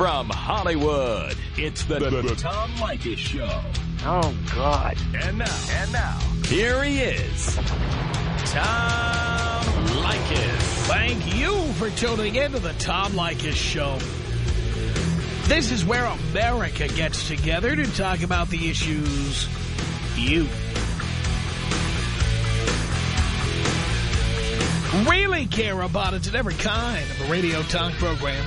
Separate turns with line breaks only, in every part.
From Hollywood, it's the, the, the Tom Leykis Show.
Oh, God.
And now, and now, here he is, Tom Leykis.
Thank you for tuning in to the Tom Leykis Show. This is where America gets together to talk about the issues you really care about. It's in every kind of a radio talk program.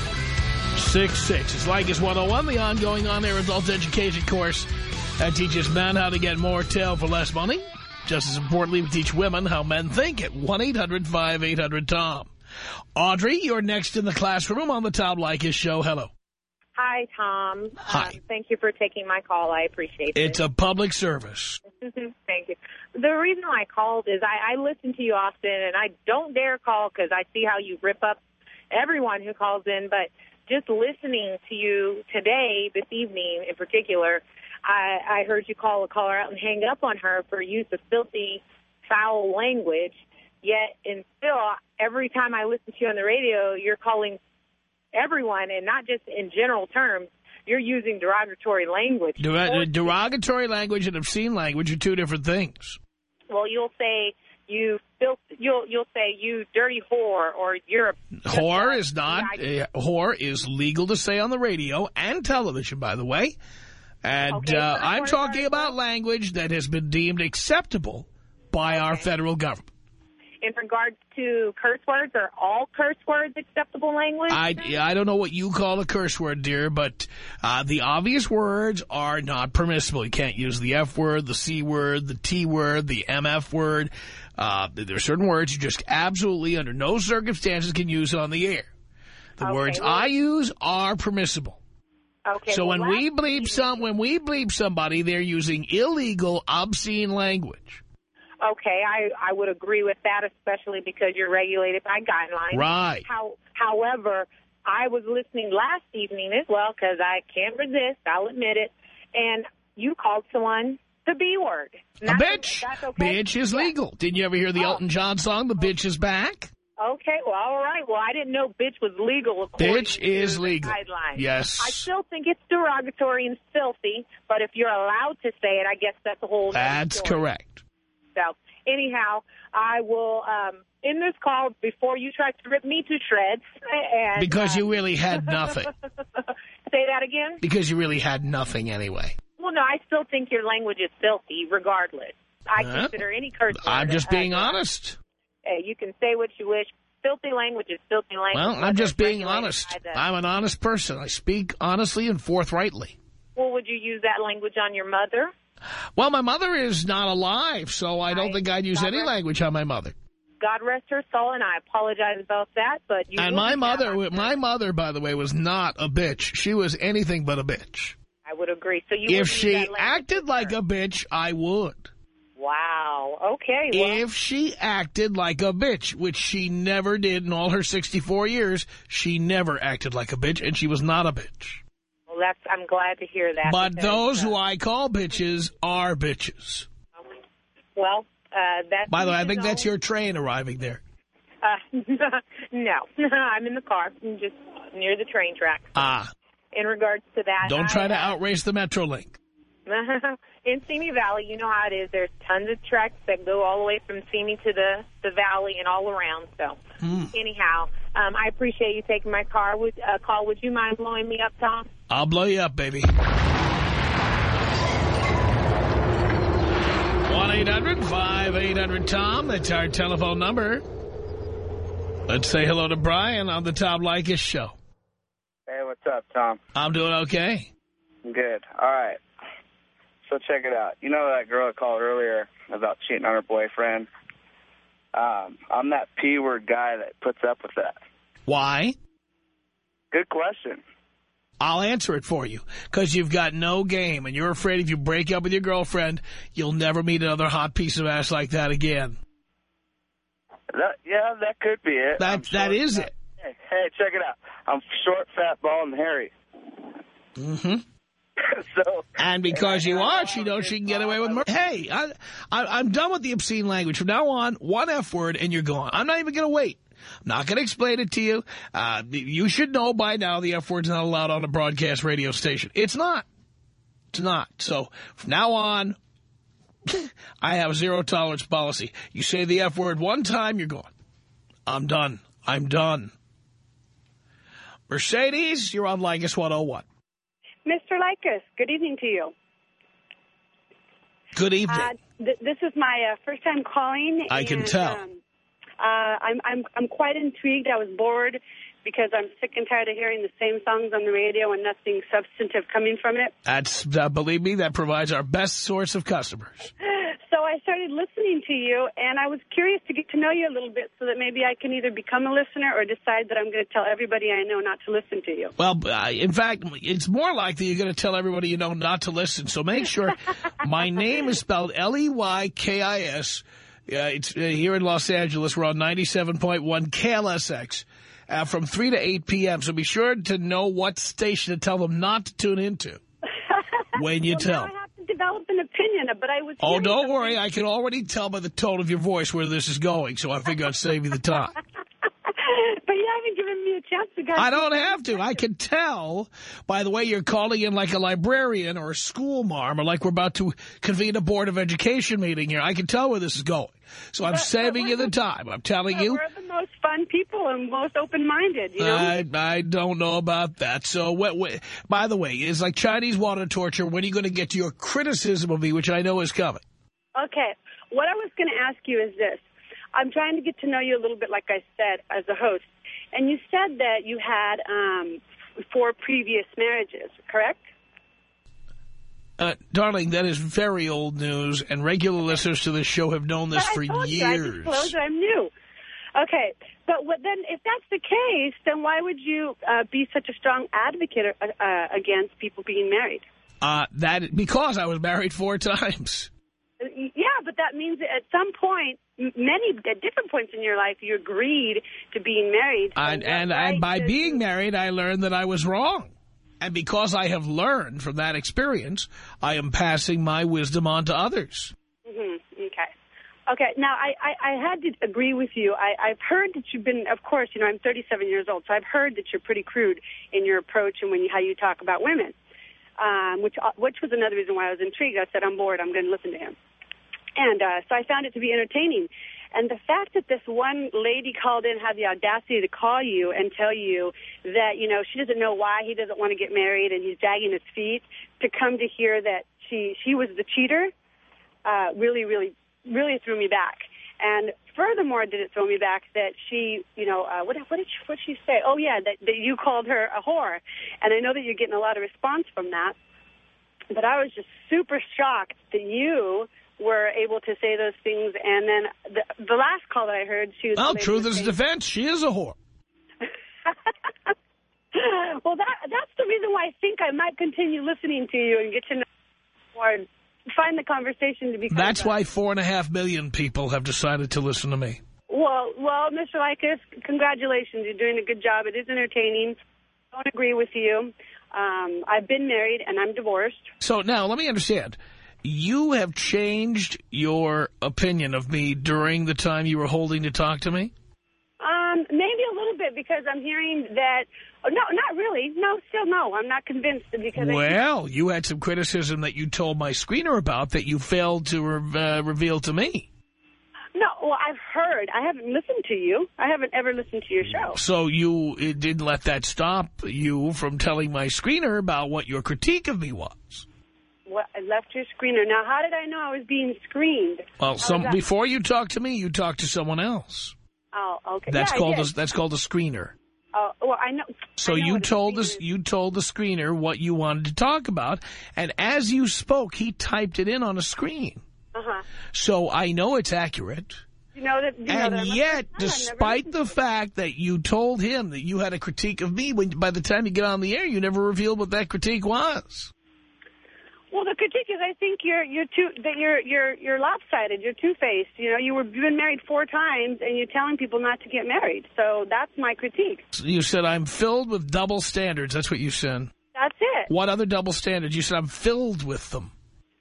1-800-5800-866. It's Leykis 101, the ongoing on-air adult education course that teaches men how to get more tail for less money. Just as importantly, we teach women how men think at 1-800-5800-TOM. Audrey, you're next in the classroom on the Tom Leykis show. Hello.
Hi, Tom.
Hi.
Um, thank you for taking my call. I appreciate it.
It's a public service.
thank you. The reason I called is I, I listen to you often, and I don't dare call because I see how you rip up everyone who calls in. But just listening to you today, this evening in particular, I, I heard you call a caller out and hang up on her for use of filthy, foul language. Yet, and still, every time I listen to you on the radio, you're calling everyone, and not just in general terms. You're using derogatory language.
Der derogatory language and obscene language are two different things.
Well, you'll say you filth, you'll you'll say you dirty whore or you're a
Whore is not, uh, whore is legal to say on the radio and television, by the way. And
Okay,
uh, I'm talking about language that has been deemed acceptable by our federal government.
in regards to curse words. Are all curse words acceptable language?
I, I don't know what you call a curse word, dear, but uh, the obvious words are not permissible. You can't use the F word, the C word, the T word, the MF word. Uh, there are certain words you just absolutely, under no circumstances, can use on the air. The
Okay,
words
well-
I use are permissible.
okay.
so
well,
when we bleep some, when we bleep somebody, they're using illegal, obscene language.
okay, I I would agree with that, especially because you're regulated by guidelines.
Right.
How, however, I was listening last evening as well because I can't resist. I'll admit it. And you called someone the B word.
A bitch.
That's okay.
Bitch is
Yeah.
legal. Didn't you ever hear the
Oh.
Elton John song, The Bitch is Back?
Okay, well, all right. Well, I didn't know bitch was legal according
Bitch is legal.
guidelines.
Yes.
I still think it's derogatory and filthy, but if you're allowed to say it, I guess that's a whole.
That's
story.
correct.
So, anyhow, I will um, in this call before you try to rip me to shreds. And
Because
uh,
you really had nothing.
say that again.
Because you really had nothing anyway.
Well, no, I still think your language is filthy, regardless. I
Huh?
consider any curse.
I'm just being honest.
Hey, you can say what you wish. Filthy language is filthy language.
Well, I'm just being honest. I'm an honest person. I speak honestly and forthrightly.
Well, would you use that language on your mother?
Well, my mother is not alive, so I don't
Right.
think I'd use
God
any
rest-
language on my mother.
God rest her soul, and I apologize about that. But you
And my mother, my mother, by the way, was not a bitch. She was anything but a bitch.
Would agree. So you
If she acted like a bitch, I would.
wow, okay, well,
If she acted like a bitch, which she never did in all her 64 years, she never acted like a bitch, and she was not a bitch.
well, that's I'm glad to hear that.
But those
uh,
who I call bitches are bitches.
well, uh, that's
By the way, I think
know.
that's your train arriving there.
Uh, no, I'm in the car, I'm just near the train track.
Ah,
In regards to that,
don't try
I,
to
uh,
outrace the Metrolink.
in Simi Valley, you know how it is. There's tons of tracks that go all the way from Simi to the the valley and all around. So,
Hmm.
anyhow, um, I appreciate you taking my car. Would uh, call? Would you mind blowing me up, Tom?
I'll blow you up, baby. 1-800-5800-TOM. That's our telephone number. Let's say hello to Brian on the Tom Leykis show.
Hey, what's up, Tom?
I'm doing okay.
Good. All right. So check it out. You know that girl I called earlier about cheating on her boyfriend? Um, I'm that P-word guy that puts up with that.
Why?
Good question.
I'll answer it for you because you've got no game and you're afraid if you break up with your girlfriend, you'll never meet another hot piece of ass like that again.
That, yeah, that could be it.
That
I'm
That is it.
Hey, hey, check it out. I'm short, fat, bald, and hairy.
Mm-hmm.
so,
And because you are, she knows she can get away with murder. Hey, I, I, I'm done with the obscene language. From now on, one F word and you're gone. I'm not even going to wait. I'm not going to explain it to you. Uh, you should know by now the F word's not allowed on a broadcast radio station. It's not. It's not. So from now on, I have zero tolerance policy. You say the F word one time, you're gone. I'm done. I'm done. Mercedes, you're on Leykis 101.
Mr. Leykis, good evening to you.
Good evening.
Uh, th this is my uh, first time calling.
I can tell.
Um, uh, I'm, I'm, I'm quite intrigued. I was bored because I'm sick and tired of hearing the same songs on the radio and nothing substantive coming from it.
That's, uh, believe me, that provides our best source of customers.
So I started listening to you, and I was curious to get to know you a little bit so that maybe I can either become a listener or decide that I'm going to tell everybody I know not to listen to you.
Well, uh, in fact, it's more likely you're going to tell everybody you know not to listen. So make sure my name is spelled L-E-Y-K-I-S. Uh, it's uh, here in Los Angeles. We're on 97.1 KLSX uh, from 3 to 8 p.m. So be sure to know what station to tell them not to tune into when you
well,
tell.
Now I have to develop an opinion, but I was.
Oh, don't worry. I can already tell by the tone of your voice where this is going, so I figure I'd save you the time.
but you haven't given me a chance to go.
I don't have to. I can tell by the way you're calling in like a librarian or a school marm or like we're about to convene a Board of Education meeting here. I can tell where this is going. So I'm
But-
saving
but
you the time. I'm telling you.
We're the most fun people and most open-minded, you know?
I, I don't know about that. So, what, what, by the way, it's like Chinese water torture. When are you going to get to your criticism of me, which I know is coming?
Okay. What I was going to ask you is this. I'm trying to get to know you a little bit, like I said, as a host. And you said that you had um, four previous marriages, correct?
Uh, darling, that is very old news, and regular listeners to this show have known this
But
for
I told You, I
years.
I'm new. Okay, but what, then if that's the case, then why would you uh, be such a strong advocate uh, uh, against people being married?
Uh, that because I was married four times.
Yeah, but that means that at some point, many at different points in your life, you agreed to being married.
And, and,
right
and by being married, I learned that I was wrong. And because I have learned from that experience, I am passing my wisdom on to others.
Mhm, Okay. Okay. Now, I, I, I had to agree with you. I, I've heard that you've been, of course, you know, I'm 37 years old, so I've heard that you're pretty crude in your approach and when you, how you talk about women, um, which uh, which was another reason why I was intrigued. I said, I'm bored. I'm going to listen to him. And uh, so I found it to be entertaining. And the fact that this one lady called in had the audacity to call you and tell you that, you know, she doesn't know why he doesn't want to get married and he's dragging his feet, to come to hear that she, she was the cheater, uh, really, really, really threw me back. And furthermore, did it throw me back that she, you know, uh, what, what did she, what she say? Oh yeah, that, that you called her a whore. And I know that you're getting a lot of response from that. But I was just super shocked that you were able to say those things. And then the, the last call that I heard, she was.
Well, truth is defense. She is a whore.
well, that that's the reason why I think I might continue listening to you and get to know more, find the conversation to be.
That's why four and a half million people have decided to listen to me.
Well, well, Mr. Leykis, congratulations. You're doing a good job. It is entertaining. I don't agree with you. Um, I've been married and I'm divorced.
So now let me understand. You have changed your opinion of me during the time you were holding to talk to me?
Um, maybe a little bit because I'm hearing that. Oh, no, not really. No, still no. I'm not convinced because. I,
Well, you had some criticism that you told my screener about that you failed to re uh, reveal to me.
no, well, I've heard. I haven't listened to you. I haven't ever listened to your show.
So you didn't let that stop you from telling my screener about what your critique of me was.
What, I left your screener. Now, how did I know I was being screened?
Well, some before you talked to me, you talked to someone else.
Oh, okay.
That's
yeah,
called a, that's called a screener.
Oh, well, I know.
So
I know
you told us you told the screener what you wanted to talk about, and as you spoke, he typed it in on a screen.
Uh-huh.
So I know it's accurate.
You know that. You know
And
that
yet,
first time.
Despite the fact that you told him that you had a critique of me, when by the time you get on the air, you never revealed what that critique was.
Well, the critique is, I think you're you're too that you're you're you're lopsided. You're two faced. You know, you were you've been married four times, and you're telling people not to get married. So that's my critique.
You said, I'm filled with double standards. That's what you said.
That's it.
What other double standards? You said, I'm filled with them.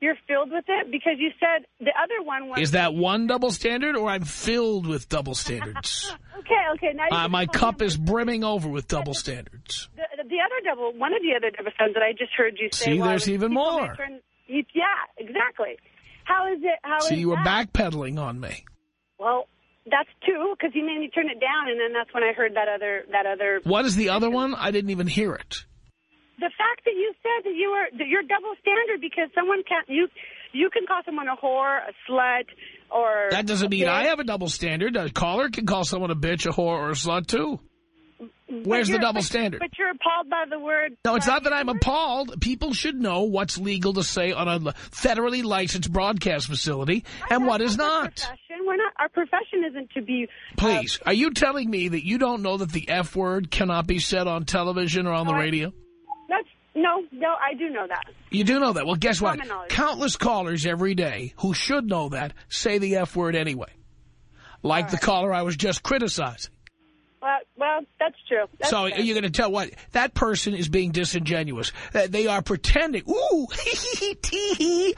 You're filled with it because you said the other one was.
Is that one double standard, or I'm filled with double standards?
Okay, okay. Now
uh, my cup is brimming over with double standards.
The, the other double, one of the other double standards that I just heard you say.
See, there's even more.
turn- you- yeah, exactly. How is it? How
See,
is
you were
that?
backpedaling on me.
Well, that's two because you made me turn it down, and then that's when I heard that other that other.
What is the other one? I didn't even hear it.
The fact that you said that you were that you're double standard because someone can't you you can call someone a whore, a slut, or
That doesn't mean I have a double standard. A caller can call someone a bitch, a whore, or a slut, too. Where's the double
but-
standard?
But you're appalled by the word.
No, it's not that I'm appalled. People should know what's legal to say on a federally licensed broadcast facility and what is not.
Profession. We're not. Our profession isn't to be. uh,
Please, are you telling me that you don't know that the F word cannot be said on television or on the
I-
radio?
That's no, no. I do know that.
You do know that. Well, guess what? Countless callers every day who should know that say the F word anyway. Like the caller I was just criticizing.
Well, well, that's true. That's
so
fair.
you're going to tell what? That person is being disingenuous. They are pretending. Ooh, hee, hee, tee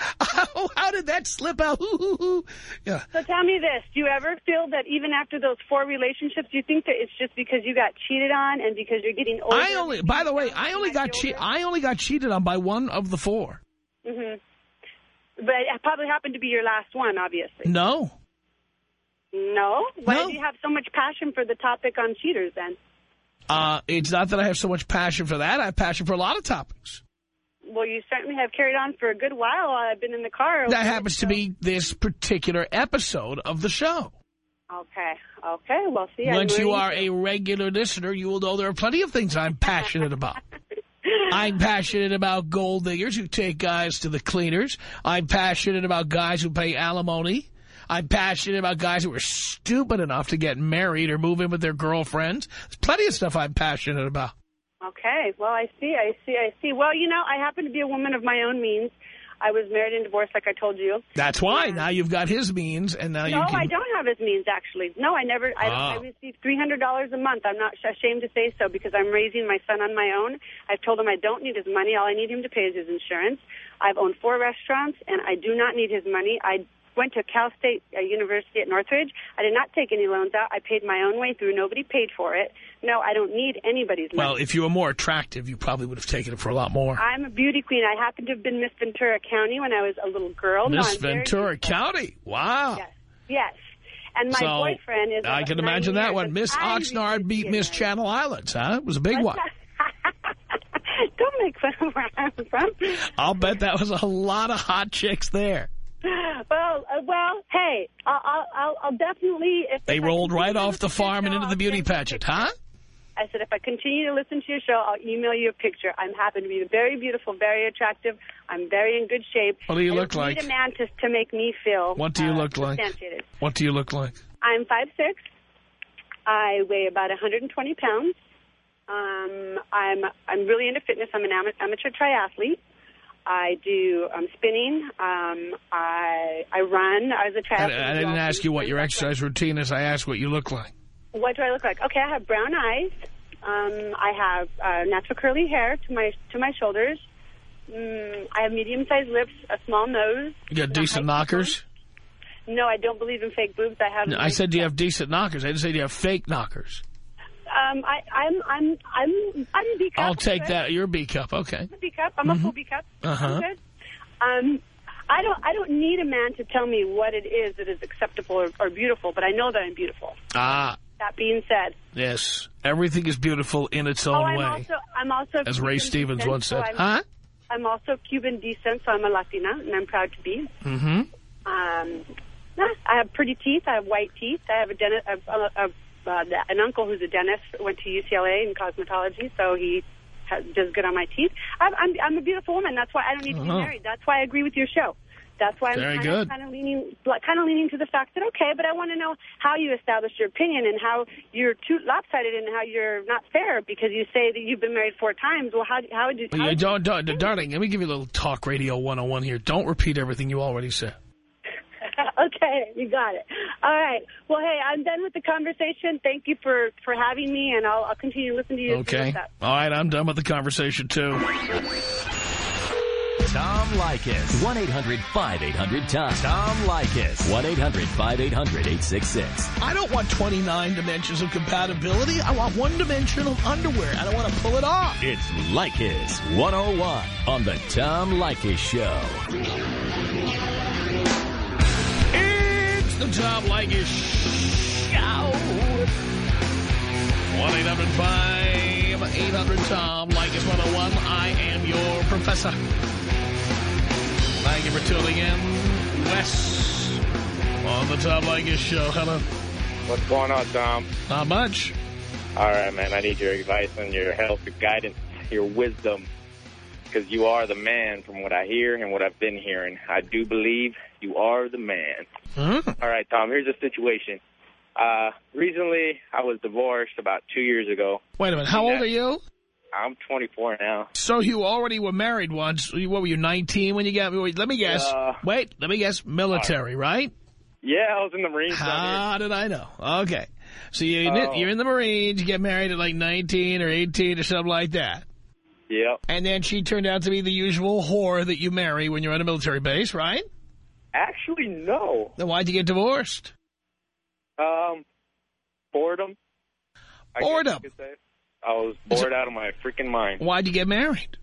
Oh, how did that slip out? Ooh, ooh, ooh. Yeah.
So tell me this: Do you ever feel that even after those four relationships, you think that it's just because you got cheated on and because you're getting older?
I only, by the way, I only got che I only got cheated on by one of the four.
Mm -hmm. But it probably happened to be your last one, obviously.
No.
No. Why
No.
do you have so much passion for the topic on cheaters then?
Uh, it's not that I have so much passion for that. I have passion for a lot of topics.
Well, you certainly have carried on for a good while. while I've been in the car.
That happens to be this particular episode of the show.
Okay. Okay. Well, see.
Once you are a regular listener, you will know there are plenty of things I'm passionate about. I'm passionate about gold diggers who take guys to the cleaners. I'm passionate about guys who pay alimony. I'm passionate about guys who are stupid enough to get married or move in with their girlfriends. There's plenty of stuff I'm passionate about.
Okay. Well, I see. I see. I see. Well, you know, I happen to be a woman of my own means. I was married and divorced, like I told you.
That's why. Now you've got his means, and now
No,
you can...
I don't have his means actually. No, I never. I,
Ah.
I receive three hundred dollars a month. I'm not ashamed to say so because I'm raising my son on my own. I've told him I don't need his money. All I need him to pay is his insurance. I've owned four restaurants, and I do not need his money. I went to Cal State uh, University at Northridge. I did not take any loans out. I paid my own way through. Nobody paid for it. No, I don't need anybody's money.
Well, if you were more attractive, you probably would have taken it for a lot more.
I'm a beauty queen. I happen to have been Miss Ventura County when I was a little girl.
Miss
I'm
Ventura. County. Wow.
Yes, yes. And my
so,
boyfriend is.
I can imagine that one. Miss Oxnard beat Miss
Channel.
Channel Islands, huh? It was a big one.
Don't make fun of where I'm from.
I'll bet that was a lot of hot chicks there.
Well, uh, well, hey, I'll, I'll, I'll- definitely. If,
They rolled right off the
listen to your
farm and into the beauty pageant, huh?
I said, if I continue to listen to your show, I'll email you a picture. I'm happy to be very beautiful, very attractive. I'm very in good shape.
What do you look like?
need a man to, to make me feel.
What do you
uh,
look like? What do you look like?
I'm five six. I weigh about 120 pounds. Um, I'm I'm really into fitness. I'm an amateur triathlete. I do um, spinning. Um, I I run. I was a triathlete.
I didn't ask you what your exercise routine is. I asked what you look like.
What do I look like? Okay, I have brown eyes. Um, I have uh, natural curly hair to my to my shoulders. Mm, I have medium-sized lips, a small nose.
You got decent knockers?
No, I don't believe in fake boobs. I have.
No, I said do you have decent knockers. I didn't say do you have fake knockers.
Um, I, I'm I'm I'm I'm a B cup.
I'll take
okay?
that. You're a B cup. Okay.
I'm a B cup. I'm a full B cup. I'm good. Um, I don't I don't need a man to tell me what it is that is acceptable or, or beautiful, but I know that I'm beautiful.
Ah,
That being said,
yes. Everything is beautiful in its own
oh, I'm
way.
also I'm also
as Ray Stevens
descent,
once
so
said.
I'm,
Huh?
I'm also Cuban descent, so I'm a Latina, and I'm proud to be.
Mm-hmm.
Um, I have pretty teeth. I have white teeth. I have a dentist, a, a, a, uh, an uncle who's a dentist. Went to UCLA in cosmetology, so he has, does good on my teeth. I'm, I'm, I'm a beautiful woman. That's why I don't need to be
Oh.
married. That's why I agree with your show. That's why I'm
Very
kind,
good.
Of, kind of leaning, kind of leaning to the fact that okay, but I want to know how you establish your opinion and how you're too lopsided and how you're not fair because you say that you've been married four times. Well, how how would you? How
you don't, don't, darling, let me give you a little talk radio 101 here. Don't repeat everything you already said.
okay, you got it. All right. Well, hey, I'm done with the conversation. Thank you for for having me, and I'll, I'll continue to listen to you.
Okay. All right, I'm done with the conversation, too.
Tom Leykis.
1-800-5800-TOM.
Tom Leykis.
1-800-5800-866.
I don't want 29 dimensions of compatibility. I want one dimension of underwear. I don't want to pull it off.
It's Leykis 101 on the Tom Leykis Show.
The Tom Leykis Show. 1-800-5800-TOM. Leykis 101. I am your professor. Thank you for tuning in. Wes on the Tom Leykis Show. Hello.
What's going on, Tom?
Not much.
All right, man. I need your advice and your help, your guidance, your wisdom, because you are the man from what I hear and what I've been hearing. I do believe you are the man.
Huh?
All right, Tom, here's the situation. Uh, recently, I was divorced about two years ago.
Wait a minute. How old are you?
I'm 24 now.
So you already were married once. What were you, 19 when you got married? Let me guess.
Uh,
Wait, let me guess. Military, right?
Yeah, I was in the Marines.
How did I know? Okay. So you're in,
Oh.
you're in the Marines. You get married at like 19 or 18 or something like that.
Yep.
And then she turned out to be the usual whore that you marry when you're on a military base, right?
Actually, no.
Then why'd you get divorced?
Um, boredom. I
Boredom.
say. I was bored out of my freaking mind.
Why'd you get married?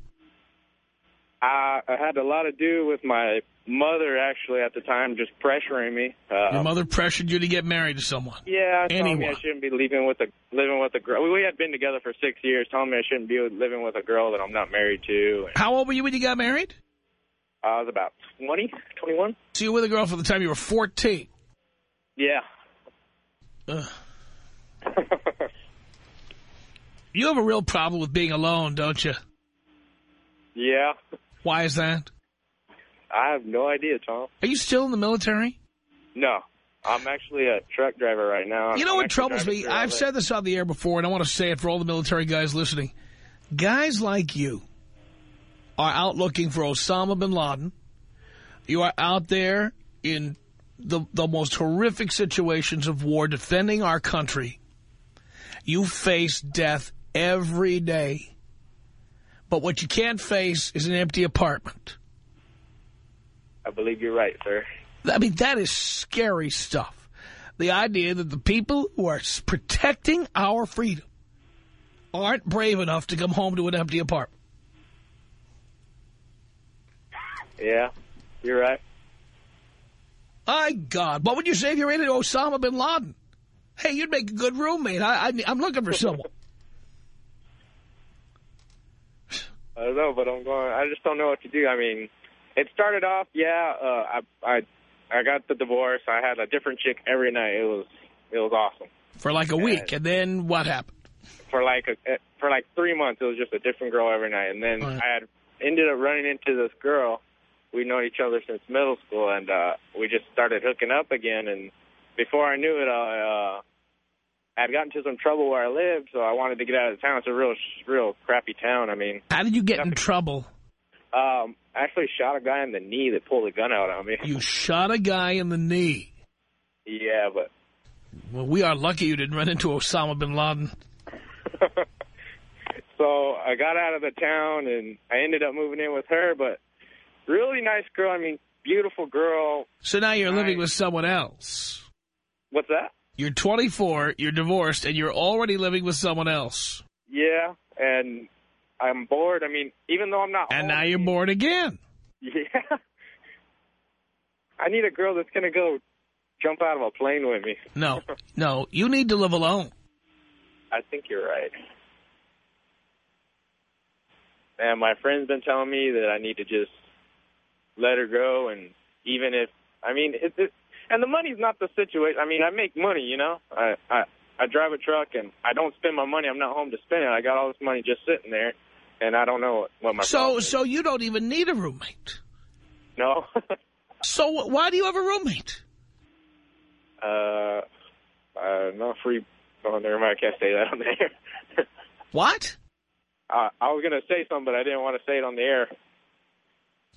I, I had a lot to do with my mother, actually, at the time, just pressuring me. Uh,
Your mother pressured you to get married to someone.
yeah,
Anyone.
I shouldn't be living with a living with a girl. We had been together for six years, telling me I shouldn't be living with a girl that I'm not married to.
How old were you when you got married?
I was about 20, 21.
So you were with a girl from the time you were 14.
Yeah.
You have a real problem with being alone, don't you?
yeah.
Why is that?
I have no idea, Tom.
Are you still in the military?
No. I'm actually a truck driver right now.
You know
I'm
what troubles me? I've said this on the air before, and I want to say it for all the military guys listening. Guys like you are out looking for Osama bin Laden. You are out there in the, the most horrific situations of war defending our country. You face death every day. But what you can't face is an empty apartment.
I believe you're right, sir.
I mean, that is scary stuff. The idea that the people who are protecting our freedom aren't brave enough to come home to an empty apartment.
Yeah, you're right.
My God, what would you say if you rated Osama bin Laden? Hey, you'd make a good roommate. I, I, I'm looking for someone.
I don't know, but I'm going. I just don't know what to do. I mean, it started off, yeah. Uh, I I I got the divorce. I had a different chick every night. It was it was awesome
For like a week, and then what happened?
for like a for like three months. It was just a different girl every night, and then
Right.
I had ended up running into this girl. We'd known each other since middle school, and uh, we just started hooking up again. And before I knew it, I uh, had gotten into some trouble where I lived, so I wanted to get out of town. It's a real real crappy town. I mean.
How did you get in trouble?
Um, I actually shot a guy in the knee that pulled a gun out on me.
You shot a guy in the knee.
yeah, but
Well, we are lucky you didn't run into Osama bin Laden.
so I got out of the town and I ended up moving in with her. But really nice girl. I mean, beautiful girl.
So now you're living with someone else.
What's that?
You're 24, you're divorced, and you're already living with someone else.
Yeah, and I'm bored. I mean, even though I'm not.
And now you're bored again.
Yeah. I need a girl that's gonna go jump out of a plane with me.
No, no, you need to live alone.
I think you're right. And my friend's been telling me that I need to just let her go, and even if I mean, it, it, and the money's not the situation. I mean, I make money, you know. I I I drive a truck, and I don't spend my money. I'm not home to spend it. I got all this money just sitting there, and I don't know what, what my
So, so you don't even need a roommate.
no.
So why do you have a roommate?
Uh, uh, not free. Oh, never mind. I can't say that on the air.
What?
uh, I was gonna say something, but I didn't want to say it on the air.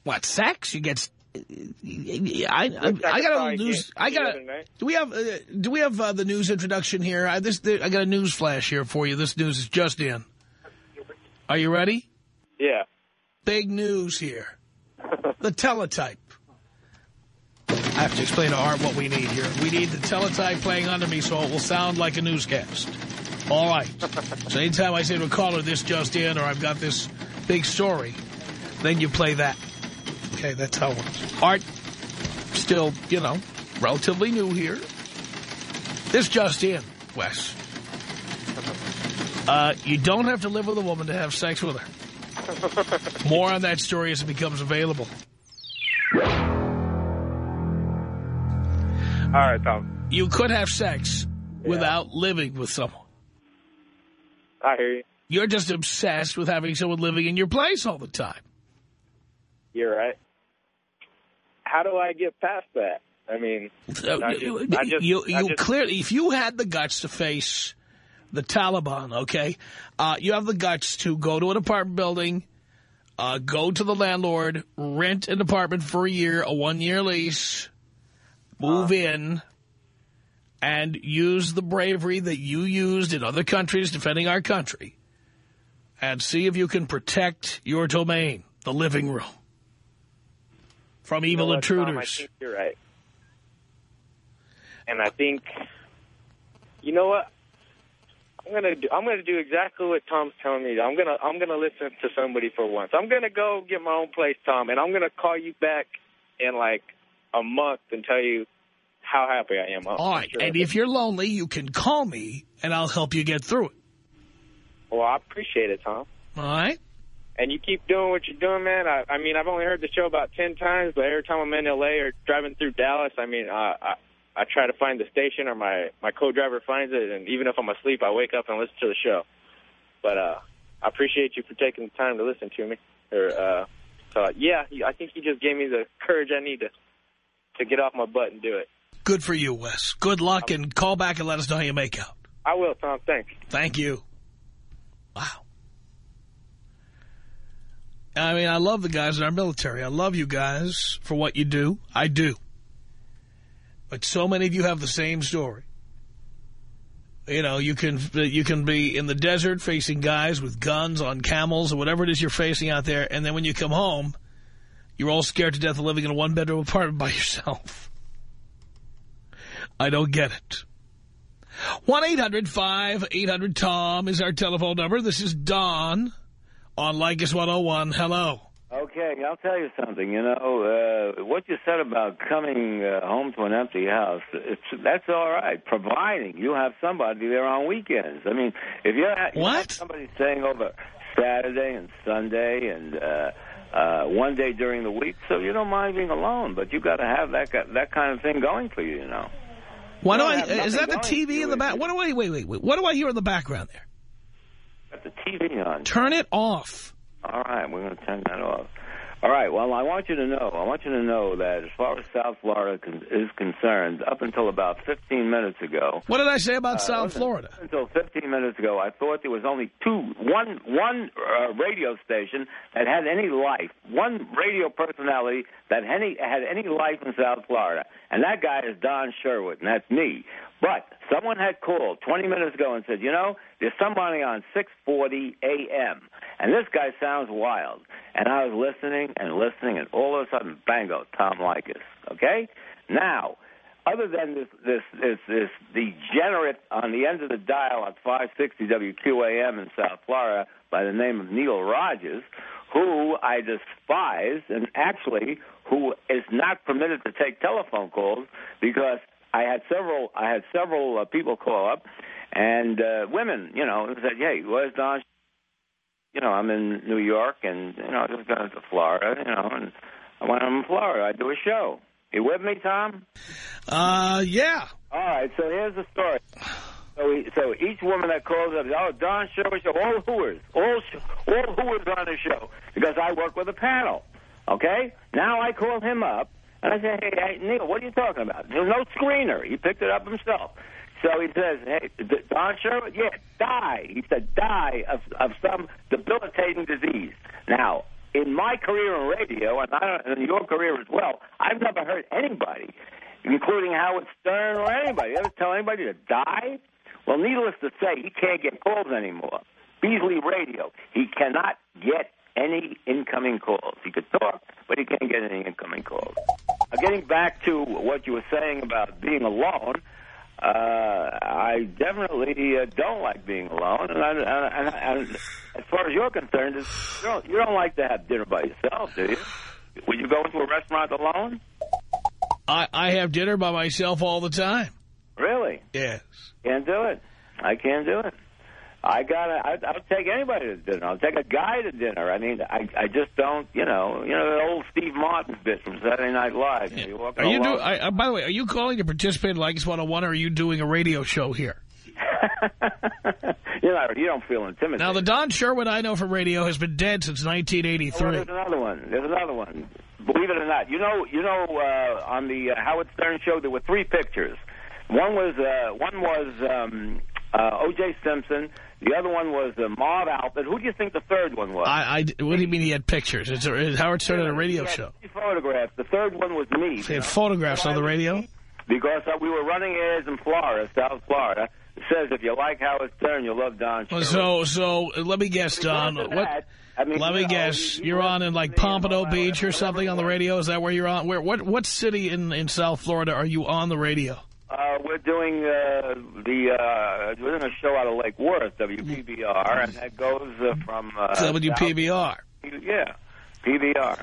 What, sex? You get... I, I, I got a news. I got. Do we have uh, do we have uh, the news introduction here? I, this I got a news flash here for you. This news is just in. Are you ready?
Yeah.
Big news here. The teletype. I have to explain to Art what we need here. We need the teletype playing under me so it will sound like a newscast. All right. So anytime I say to a caller, this just in, or I've got this big story, then you play that. Okay, that's how it works. Art, still, you know, relatively new here. This just in, Wes. Uh, you don't have to live with a woman to have sex with her. More on that story as it becomes available.
All right, Tom.
You could have sex without living with someone.
I hear you.
You're just obsessed with having someone living in your place all the time.
You're right. How do I get past that? I mean,
Uh,
I just- I just-
you, you
just-
clearly, if you had the guts to face the Taliban, okay, uh, you have the guts to go to an apartment building, uh, go to the landlord, rent an apartment for a year, a one-year lease, move
Uh.
in, and use the bravery that you used in other countries defending our country, and see if you can protect your domain, the living room, from evil
I
intruders.
you're right. And I think, you know what? I'm gonna do. I'm gonna do exactly what Tom's telling me. I'm gonna. I'm gonna listen to somebody for once. I'm gonna go get my own place, Tom, and I'm gonna call you back in like a month and tell you how happy I am. I'm
All right,
sure
and if you're lonely, you can call me, and I'll help you get through it.
well, I appreciate it, Tom.
All right?
And you keep doing what you're doing, man. I, I mean, I've only heard the show about ten times, but every time I'm in LA or driving through Dallas, I mean, uh, I I try to find the station or my my co-driver finds it, and even if I'm asleep, I wake up and listen to the show. But uh, I appreciate you for taking the time to listen to me. Or uh, so yeah, I think you just gave me the courage I need to to get off my butt and do it.
Good for you, Wes. Good luck, and call back and let us know how you make out.
I will, Tom. Thanks.
Thank you. Wow. I mean, I love the guys in our military. I love you guys for what you do. I do. But so many of you have the same story. You know, you can you can be in the desert facing guys with guns on camels or whatever it is you're facing out there, and then when you come home, you're all scared to death of living in a one-bedroom apartment by yourself. I don't get it. 1-800-5800-TOM is our telephone number. This is Don on Leykis 101. Hello.
Okay, I'll tell you something. You know, uh, what you said about coming uh, home to an empty house, it's, that's all right, providing you have somebody there on weekends. I mean, if you have, you
What?
have somebody staying over Saturday and Sunday and uh, uh, one day during the week, so you don't mind being alone, but you've got to have that that kind of thing going for you, you know.
Why do I is that the TV in the back? What do I, wait, wait, wait. What do I hear in the background there?
Got the TV on.
Turn it off.
All right, we're going to turn that off. All right. Well, I want you to know. I want you to know that as far as South Florida con- is concerned, up until about 15 minutes ago,
What did I say about
uh,
South Florida?
Until 15 minutes ago, I thought there was only two, one, one uh, radio station that had any life, one radio personality that any, had any life in South Florida, and that guy is Don Sherwood, and that's me. But someone had called 20 minutes ago and said, you know, there's somebody on 640 a.m. And this guy sounds wild. And I was listening and listening, and all of a sudden, bango, Tom Leykis. Okay? Now, other than this, this, this, this degenerate on the end of the dial at 560 WQAM in South Florida by the name of Neil Rogers, who I despise, and actually who is not permitted to take telephone calls because I had several, I had several uh, people call up, and uh, women, you know, said, "Hey, where's Don?" You know, I'm in New York, and you know, I just going to Florida, you know, and when I'm in Florida, I do a show. You with me, Tom?
Uh, yeah.
All right, so here's the story. So, we, so each woman that calls up, oh, Don Show, show, all hooers, all all hooers on the show because I work with a panel. Okay, now I call him up And I said, hey, hey, Neil, what are you talking about? There's no screener. He picked it up himself. So he says, hey, Don Sherwood, yeah, die. He said, die of, of some debilitating disease. Now, in my career in radio, and, I, and in your career as well, I've never heard anybody, including Howard Stern or anybody, ever tell anybody to die. Well, needless to say, he can't get calls anymore. Beasley Radio, he cannot get any incoming calls. He could talk, but he can't get any incoming calls. Uh, getting back to what you were saying about being alone, uh, I definitely uh, don't like being alone. And, I, and, and, and as far as you're concerned, you don't, you don't like to have dinner by yourself, do you? Would you go into a restaurant alone?
I, I have dinner by myself all the time.
Really?
Yes.
Can't do it. I can't do it. I gotta. I, I'll take anybody to dinner. I'll take a guy to dinner. I mean, I I just don't. You know, you know the old Steve Martin bit from Saturday Night Live. You
Are you do? I, uh, by the way, are you calling to participate in Leykis 101, or are you doing a radio show here?
you know, you don't feel intimidated.
Now, the Don Sherwood I know from radio has been dead since
Oh, well,
1983.
there's another one. There's another one. Believe it or not, you know, you know, uh, on the uh, Howard Stern show, there were three pictures. One was uh, one was um, uh, O.J. Simpson. The other one was uh, Marv Albert. Who do you think the third one was?
I, I, what do you mean he had pictures? It's a, it- Howard Stern had a radio
He had
show.
photographs. The third one was me.
He had photographs on the radio?
Because uh, we were running ads in Florida, South Florida. It says if you like Howard Stern, you'll love Don. Sherwood.
So, so uh, let me guess, Don. What?
that, I mean,
Let me
know,
guess.
you- listen
on in like Pompano Beach or something on the radio. Is that where you're on? Where? What? What city in in South Florida are you on the radio?
Uh, we're doing uh, the uh, we're doing a show out of Lake Worth, WPBR, and that goes uh, from uh,
WPBR.
South- yeah, PBR.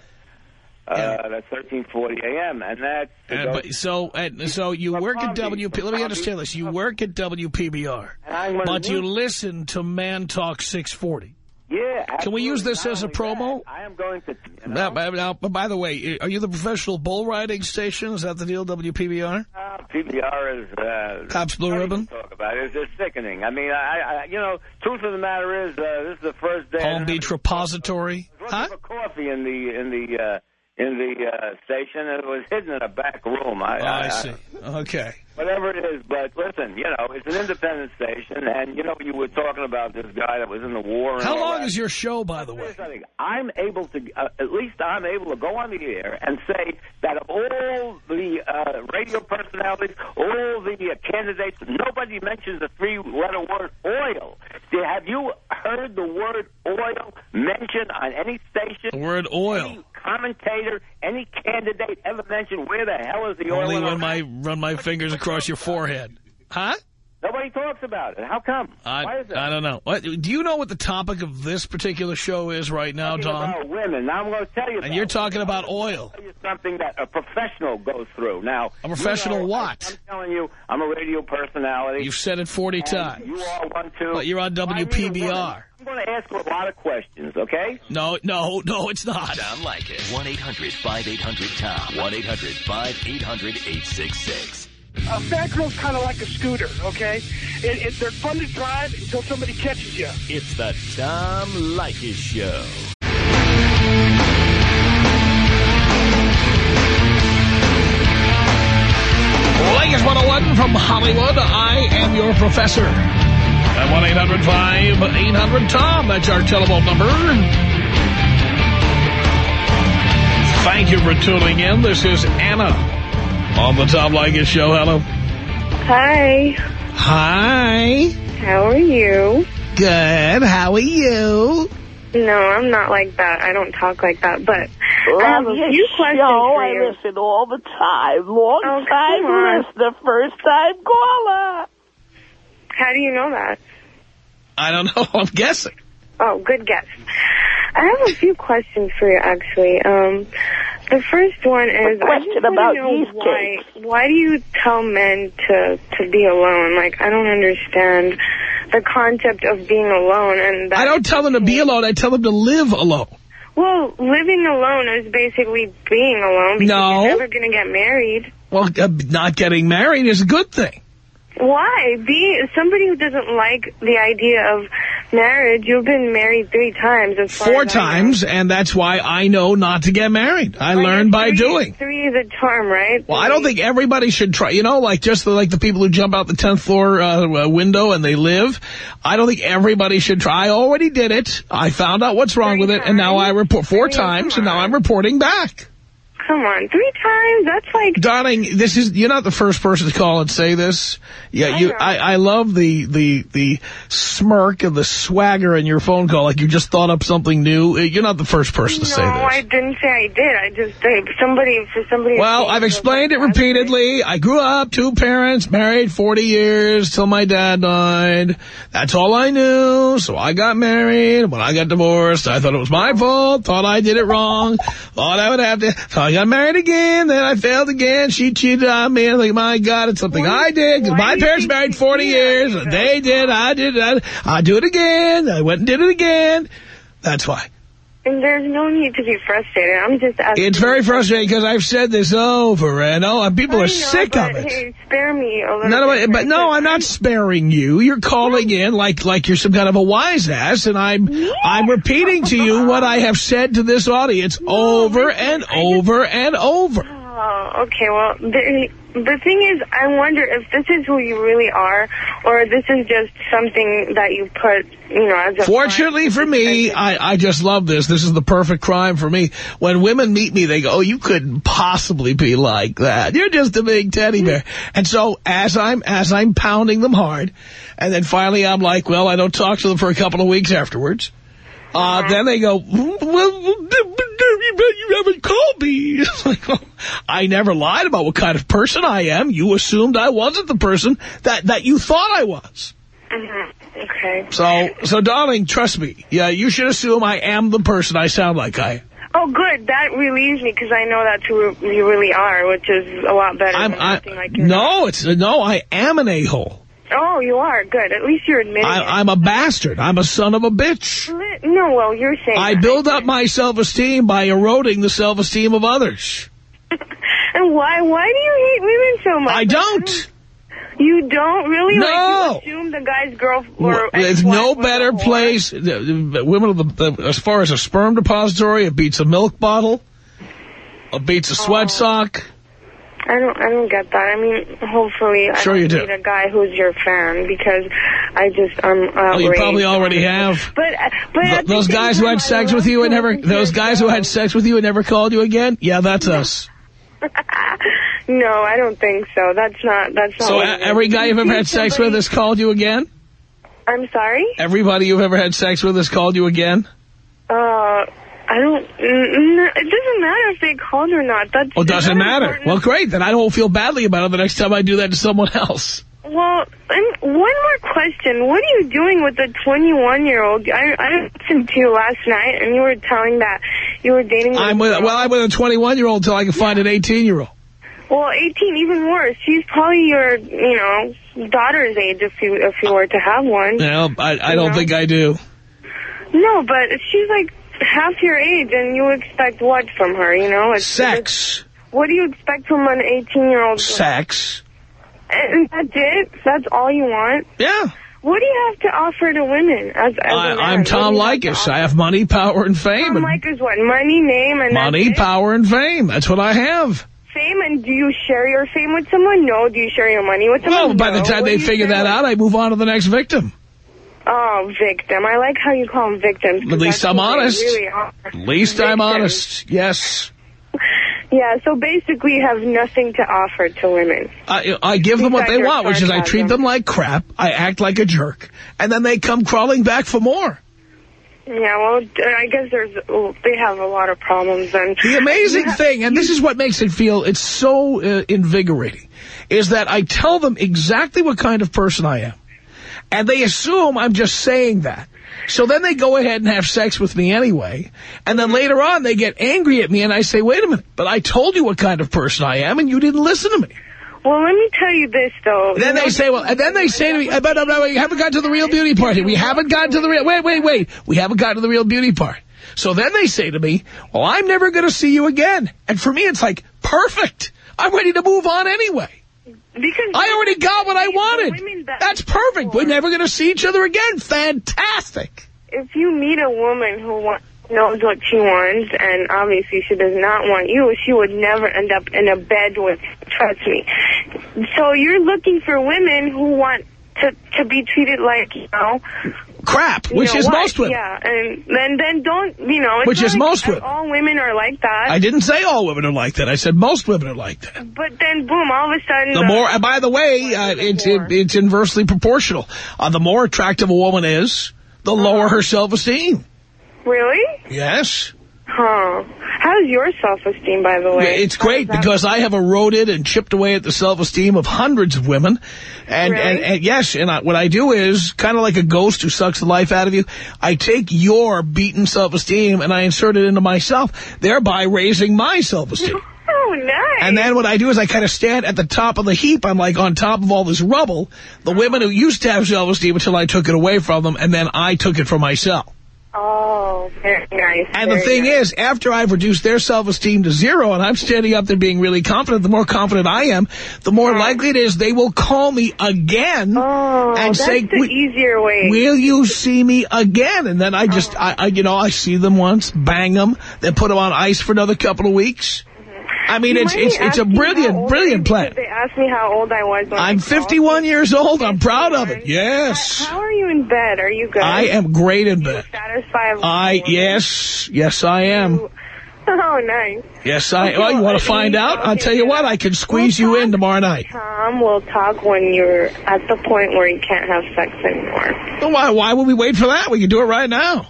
Uh,
Yeah.
That's 1340 a.m. and that's
Uh, but so, and so you work at WP. Let me understand this. You work at WPBR,
and I'm one of
but you listen to Man Talk 640.
yeah.
Can we use this
Not
as a promo?
that, I am going to. You
Now,
know,
by- now, by the way, are you the professional bull riding station? Is that the deal, WPBR?
uh, PBR is uh,
Cops Blue Ribbon?
Talk about it. It's just sickening. I mean, I, I, you know, truth of the matter is, uh, this is the first day.
Palm Beach Repository?
I was
Huh?
for coffee in the in the uh, in the uh, station. and It was hidden in a back room. I,
Oh, I see. Okay.
Whatever it is, but listen, you know, it's an independent station, and you know, you were talking about this guy that was in the war.
How long
that.
is your show, by the way?
I'm able to, uh, at least I'm able to go on the air and say that of all the uh, radio personalities, all the uh, candidates, nobody mentions the three-letter word oil. Have you heard the word oil mentioned on any station?
The word oil.
Any commentator, any candidate ever mentioned where the hell is the oil?
Only when my run my fingers across your forehead. Huh?
Nobody talks about it. How come? Why
I,
is that?
I don't know. What, do you know what the topic of this particular show is right now,
Talking
Don?
about women. Now I'm going to tell you.
And
about
you're
it.
talking about oil.
tell you something that a professional goes through. Now,
A professional
you know,
what?
I, am telling you, I'm a radio personality.
You've said it 40 times.
You are one too.
But you're on WPBR.
I'm going to ask you a lot of questions, okay?
No, no, no, it's not.
Tom Leykis.
1-800-5800-TOM. 1-800-5800-866.
A fat girl's kind of like a scooter, okay? It, it, they're fun to drive until somebody catches you.
It's the Tom Leykis Show.
Leykis 101 from Hollywood. I am your professor. At 1-800-5800-TOM. That's our telephone number. Thank you for tuning in. This is Anna on the Tom Leykis Show. Hello.
Hi.
Hi.
How are you?
Good. How are you?
No, I'm not like that. I don't talk like that. But I have a few questions
show.
for
I listen all the time. Long
Oh,
time
come on.
listener, first time caller.
How do you know that?
I don't know. I'm guessing.
Oh, good guess. I have a few questions for you, actually. Um, the first one is, I
question about
to why, why do you tell men to, to be alone? Like, I don't understand the concept of being alone. And that
I don't tell them to be alone. I tell them to live alone.
Well, living alone is basically being alone because
No.
you're never going to get married.
Well, uh, not getting married is a good thing.
Why? Be somebody who doesn't like the idea of marriage. You've been married three times.
Four times, and that's why I know not to get married. I learned by doing.
Three is a charm, right?
Well, I don't think everybody should try. You know, like just the, like the people who jump out the 10th floor uh, uh, window and they live. I don't think everybody should try. I already did it. I found out what's wrong with it, and now I report four times, and now I'm reporting back.
Come on, three times? That's like...
Darling, this is you're not the first person to call and say this. Yeah,
I
you.
know.
I, I love the the the smirk and the swagger in your phone call, like you just thought up something new. Uh, You're not the first person to say this. no.
I didn't say I did. I just say somebody for somebody.
Well, I've explained it repeatedly. I grew up, two parents, married 40 years till my dad died. That's all I knew, so I got married. When I got divorced, I thought it was my fault, thought I did it wrong, thought I would have to, so I got married again, then I failed again, she cheated on me, and I'm like, my God, it's something I did, 'cause my parents married 40 years, they did, I did, I, I do it again, I went and did it again. That's why.
And there's no need to be frustrated. I'm just asking.
It's very frustrating because I've said this over and over, and people
I
are
know,
sick
but,
of it.
Hey, spare me a little
No, no,
bit.
but no, I'm not sparing you. You're calling in like like you're some kind of a wise ass, and I'm I'm repeating to you what I have said to this audience over and over and over.
Oh, okay. Well, the, the thing is, I wonder if this is who you really are, or this is just something that you put, you know, as a.
Fortunately for me, I, I just love this. This is the perfect crime for me. When women meet me, they go, oh, you couldn't possibly be like that. You're just a big teddy bear. And so as I'm, as I'm pounding them hard, and then finally I'm like, well, I don't talk to them for a couple of weeks afterwards. Uh, then they go, well, you haven't called me. It's like, well, I never lied about what kind of person I am. You assumed I wasn't the person that, that you thought I was.
Mhm. Okay.
So, so darling, trust me. Yeah, you should assume I am the person I sound like I am.
Oh, good. That relieves me because I know that's who you really are, which is a lot better
I'm,
than
I,
acting like you're
no, it's no, I am an a-hole.
Oh, you are. Good. At least you're admitting it.
I, I'm a bastard. I'm a son of a bitch.
No, well, you're saying
I build up my self-esteem by eroding the self-esteem of others.
And why why do you hate women so much?
I don't.
You don't really?
No.
Like, assume the guy's girl or
There's no better place. Women, the, the, as far as a sperm depository, it beats a milk bottle. It beats a sweat oh. sock.
I don't I don't get that. I mean, hopefully
Sure
I
you do.
meet a guy who's your fan because I just I'm.
Oh, you probably already have.
But but
Th- those guys who had sex with you and never, those guys who had sex with you and never called you again? Yeah, that's us.
No, I don't think so. That's not that's not.
So
what
uh,
it is.
every guy you've ever had sex
somebody-
with has called you again?
I'm sorry.
Everybody you've ever had sex with has called you again?
Uh, I don't. It doesn't matter if they called or not. That's it's
doesn't matter.
important.
Well, great. Then I don't feel badly about it the next time I do that to someone else.
Well, and one more question. What are you doing with the 21-year-old? I, I listened to you last night, and you were telling that you were dating...
I'm with, well, I'm with a 21-year-old until I can find an 18-year-old.
Well, 18, even worse. She's probably your, you know, daughter's age if you if you were to have one.
Well, I, I don't
No.
think I do.
No, but she's like half your age, and you expect what from her, you know? It's,
Sex.
What do you expect from an 18-year-old?
Sex.
And that's it? That's all you want?
Yeah.
What do you have to offer to women as, as
I. I'm Tom
have to
Leykis. I have money, power, and fame.
Tom Leykis what? Money, name, and
money, power, and fame. That's what I have.
Fame, and do you share your fame with someone? No. Do you share your money with someone?
Well, by the time
What
they figure that
with-
out, I move on to the next victim.
Oh, victim. I like how you call them victims.
At least I'm honest.
Really.
At least I'm honest. Yes.
Yeah, so basically you have nothing to offer to women.
I, I give them what they want, which is I treat them like crap, I act like a jerk, and then they come crawling back for more.
Yeah, well, I guess there's they have a lot of problems. And
The amazing thing, and this is what makes it feel, it's so uh, invigorating, is that I tell them exactly what kind of person I am. And they assume I'm just saying that. So then they go ahead and have sex with me anyway. And then later on they get angry at me and I say, wait a minute, but I told you what kind of person I am and you didn't listen to me.
Well, let me tell you this though.
Then they say, well, and then they say to me, but no, no, we haven't gotten to the real beauty part. We haven't gotten to the real, wait, wait, wait. We haven't gotten to the real beauty part. So then they say to me, well, I'm never going to see you again. And for me, it's like, perfect. I'm ready to move on anyway.
Because
I already got what I wanted.
that
That's perfect. We're never going to see each other again. Fantastic.
if you meet a woman who wa- knows what she wants, and obviously she does not want you, she would never end up in a bed with. Trust me. So you're looking for women who want to to be treated like you know.
Crap,
you
which
know
is
what?
most women.
Yeah, and then then don't you know?
Which is
like
most women.
All women are like that.
I didn't say all women are like that. I said most women are like that.
But then boom, all of a sudden
The more, and by the way, uh, it's it's inversely proportional. Uh, the more attractive a woman is, the lower
Uh-huh.
her self-esteem.
Really?
Yes.
Huh. How's your self-esteem, by the way?
It's great because I have eroded and chipped away at the self-esteem of hundreds of women. And,
Really?
and, and yes, and I, what I do is kind of like a ghost who sucks the life out of you. I take your beaten self-esteem and I insert it into myself, thereby raising my self-esteem.
Oh, nice.
And then what I do is I kind of stand at the top of the heap. I'm like on top of all this rubble. The women who used to have self-esteem until I took it away from them, and then I took it for myself.
Oh, very nice.
And the thing
nice.
is, after I've reduced their self-esteem to zero and I'm standing up there being really confident, the more confident I am, the more likely it is they will call me again
oh,
and
that's
say,
the easier way.
will you see me again? And then I just, oh. I, I, you know, I see them once, bang them, then put them on ice for another couple of weeks. I mean,
You
it's it's it's a brilliant, brilliant plan.
They asked me how old I was. When
I'm
I
51 years old. I'm proud of it. Yes.
How are you in bed? Are you good?
I am great in bed.
satisfied.
I, yes, yes, I am.
Oh, nice.
Yes, I,
Okay,
well, you want to find out? I'll tell you what, I can squeeze you in tomorrow night.
Tom, we'll talk when you're at the point where you can't have sex anymore.
Well, Why, why would we wait for that? We can do it right now.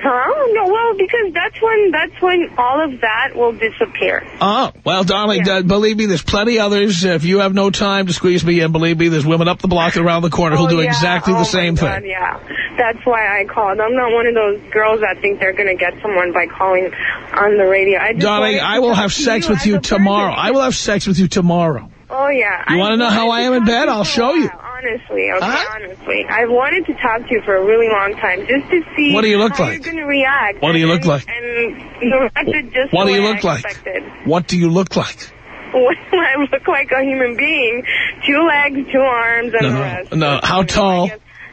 Huh? No, well, because that's when that's when all of that will disappear.
Oh, well, darling, uh, believe me, there's plenty others. If you have no time to squeeze me in, believe me, there's women up the block and around the corner who'll
Oh,
do
yeah.
exactly
Oh,
the same
my
thing.
God, yeah, that's why I called. I'm not one of those girls that think they're going to get someone by calling on the radio. I just
darling, I will have sex with you tomorrow.
person.
I will have sex with you tomorrow.
Oh, yeah.
You
I
want to know how I am in bed? I'll show you.
Honestly, okay,
Huh?
honestly. I've wanted to talk to you for a really long time just to see
What do you look
how
like?
you're going to react.
What do you look like?
And you reacted just
What do you look
I
like? What do you look like?
I look like a human being. Two legs, two arms, and the
No,
rest.
no. How tall?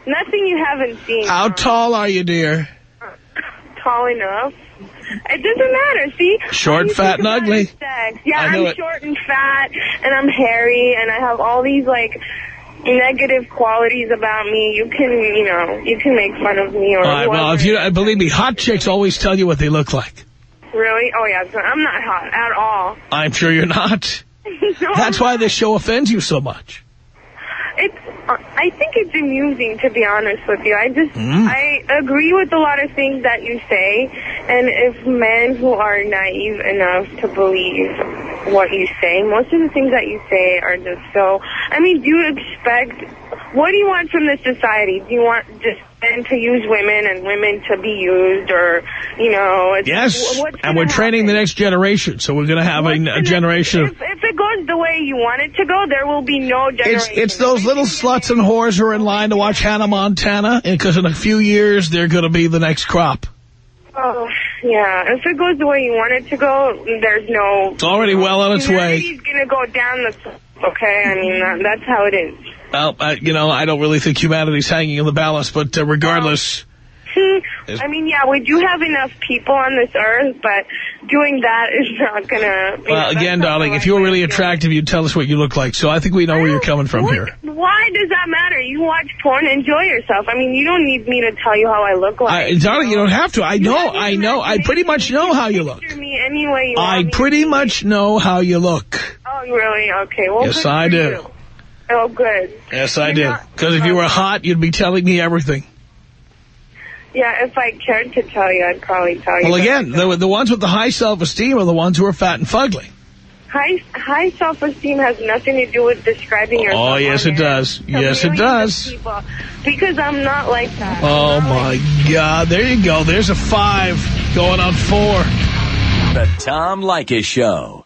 Nothing you haven't seen.
How tall are you, dear?
Tall enough. It doesn't matter, see?
Short, fat, and ugly.
sex. Yeah, I'm
it.
short and fat, and I'm hairy, and I have all these, like, negative qualities about me. You can, you know, you can make fun of me or
All right, well, if you believe me, hot chicks always tell you what they look like.
Really? Oh, yeah, so I'm not hot at all.
I'm sure you're not.
No,
That's why this show offends you so much.
It's. Uh, I think it's amusing, to be honest with you. I just,
Mm.
I agree with a lot of things that you say, and if men who are naive enough to believe what you say, most of the things that you say are just so. I mean, do you expect? What do you want from the society? Do you want just men to use women and women to be used, or you know? It's,
Yes, and we're training the next generation, so we're going to have a, a generation.
If, if it goes the way you want it to go, there will be no
It's
generation.
it's those little sluts and whores who are in line to watch Hannah Montana, because in a few years they're going to be the next crop.
Oh, yeah. If it goes the way you want it to go, there's no...
It's already well on its way.
Humanity's going to go down the... Okay? I mean, that, that's how it is.
Well, uh, you know, I don't really think humanity's hanging in the balance, but uh, regardless,
I mean, yeah, we do have enough people on this earth, but doing that is not going to...
well, again, darling, if you were really attractive, you'd tell us what you look like. So I think we know where you're coming from here.
Why does that matter? You watch porn, enjoy yourself. I mean, you don't need me to tell you how I look like.
I, darling, you don't have to. I know, I know. I pretty much know how you look.
Me any way you
I pretty much know how you look.
Oh, really? Okay. Well,
Yes, I do.
you. Oh, good.
Yes, I
You're
do. Because if you were hot, you'd be telling me everything.
Yeah, if I cared to tell you, I'd probably tell you.
Well, again, the, the ones with the high self-esteem are the ones who are fat and fugly.
high high self-esteem has nothing to do with describing yourself.
Oh, yes, it does.
to
Yes, it does.
people. Because I'm not like that.
Oh, my God. There you go. There's a five going on four.
The Tom Leykis Show.